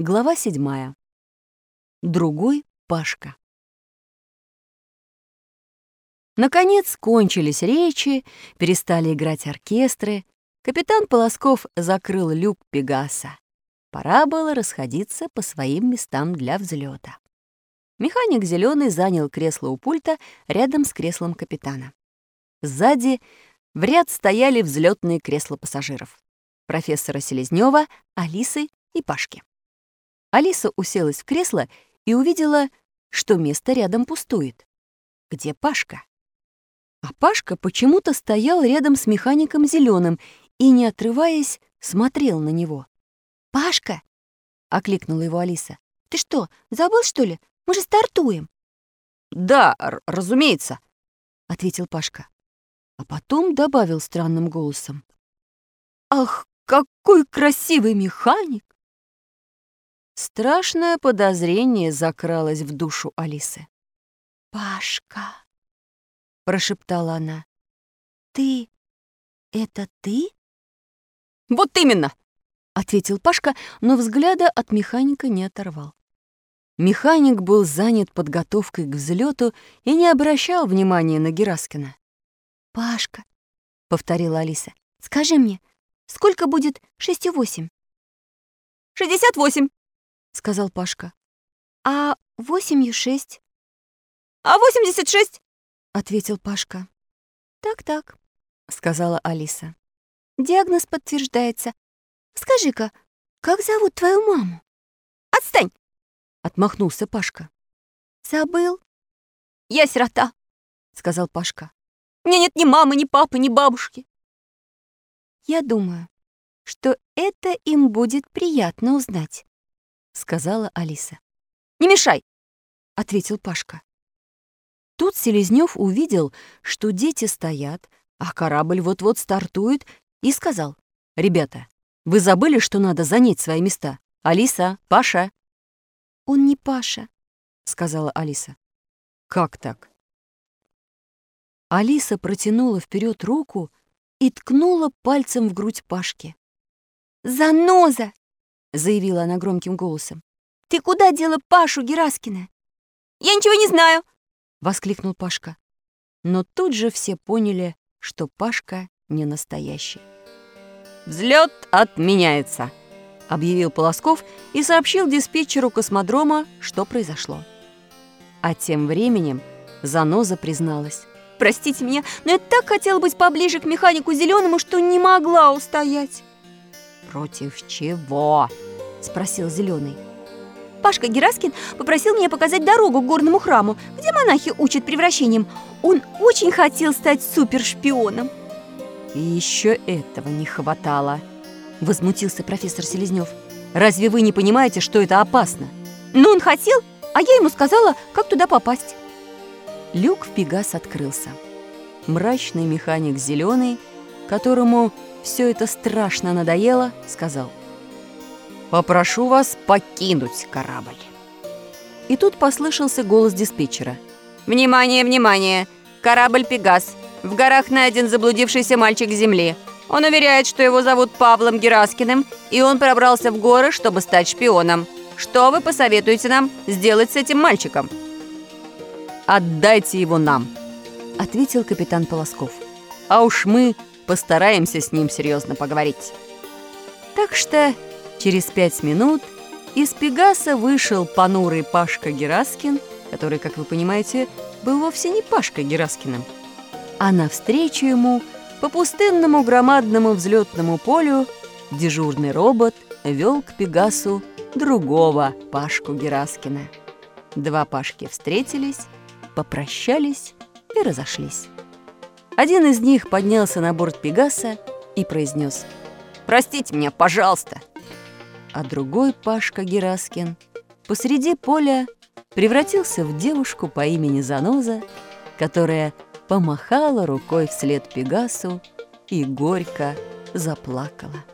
Глава седьмая. Другой Пашка. Наконец кончились речи, перестали играть оркестры. Капитан Полосков закрыл люк Пегаса. Пора было расходиться по своим местам для взлета. Механик зеленый занял кресло у пульта рядом с креслом капитана. Сзади в ряд стояли взлетные кресла пассажиров. Профессора Селезнева, Алисы и Пашки. Алиса уселась в кресло и увидела, что место рядом пустует. Где Пашка? А Пашка почему-то стоял рядом с механиком зеленым и, не отрываясь, смотрел на него. «Пашка!» — окликнула его Алиса. «Ты что, забыл, что ли? Мы же стартуем!» «Да, разумеется», — ответил Пашка. А потом добавил странным голосом. «Ах, какой красивый механик! Страшное подозрение закралось в душу Алисы. «Пашка», — прошептала она, — «ты... это ты?» «Вот именно!» — ответил Пашка, но взгляда от механика не оторвал. Механик был занят подготовкой к взлету и не обращал внимания на Гераскина. «Пашка», — повторила Алиса, — «скажи мне, сколько будет шестью восемь?» «Шестьдесят восемь», — сказал Пашка. «А восемью шесть?» «А восемьдесят шесть?» — ответил Пашка. «Так-так», — сказала Алиса. «Диагноз подтверждается. Скажи-ка, как зовут твою маму?» «Отстань!» — отмахнулся Пашка. «Забыл?» «Я сирота», — сказал Пашка. «У меня нет ни мамы, ни папы, ни бабушки». «Я думаю, что это им будет приятно узнать», — сказала Алиса. «Не мешай!» — ответил Пашка. Тут Селезнёв увидел, что дети стоят, а корабль вот-вот стартует, и сказал, «Ребята, вы забыли, что надо занять свои места? Алиса, Паша?» «Он не Паша», — сказала Алиса. «Как так?» Алиса протянула вперед руку и ткнула пальцем в грудь Пашки. «Заноза!» Заявила она громким голосом. «Ты куда дела Пашу Гераскина?» «Я ничего не знаю!» — воскликнул Пашка. Но тут же все поняли, что Пашка не настоящий. «Взлет отменяется!» — объявил Полосков и сообщил диспетчеру космодрома, что произошло. А тем временем Заноза призналась. «Простите меня, но я так хотела быть поближе к механику зеленому, что не могла устоять». «Против чего?» — спросил Зеленый. Пашка Гераскин попросил меня показать дорогу к горному храму, где монахи учат превращением. Он очень хотел стать супершпионом. И еще этого не хватало, возмутился профессор Селезнев. Разве вы не понимаете, что это опасно? Но он хотел, а я ему сказала, как туда попасть. Люк в Пегас открылся. Мрачный механик зеленый, которому все это страшно надоело, сказал «Попрошу вас покинуть корабль». И тут послышался голос диспетчера. «Внимание, внимание! Корабль «Пегас». В горах найден заблудившийся мальчик Земли. Он уверяет, что его зовут Павлом Гераскиным, и он пробрался в горы, чтобы стать шпионом. Что вы посоветуете нам сделать с этим мальчиком?» «Отдайте его нам», — ответил капитан Полосков. «А уж мы постараемся с ним серьезно поговорить». Так что через пять минут из Пегаса вышел понурый Пашка Гераскин, который, как вы понимаете, был вовсе не Пашка Гераскиным. А навстречу ему по пустынному громадному взлетному полю дежурный робот вел к Пегасу другого Пашку Гераскина. Два Пашки встретились, попрощались и разошлись. Один из них поднялся на борт Пегаса и произнес «Простите меня, пожалуйста!» А другой Пашка Гераскин посреди поля превратился в девушку по имени Заноза, которая помахала рукой вслед Пегасу и горько заплакала.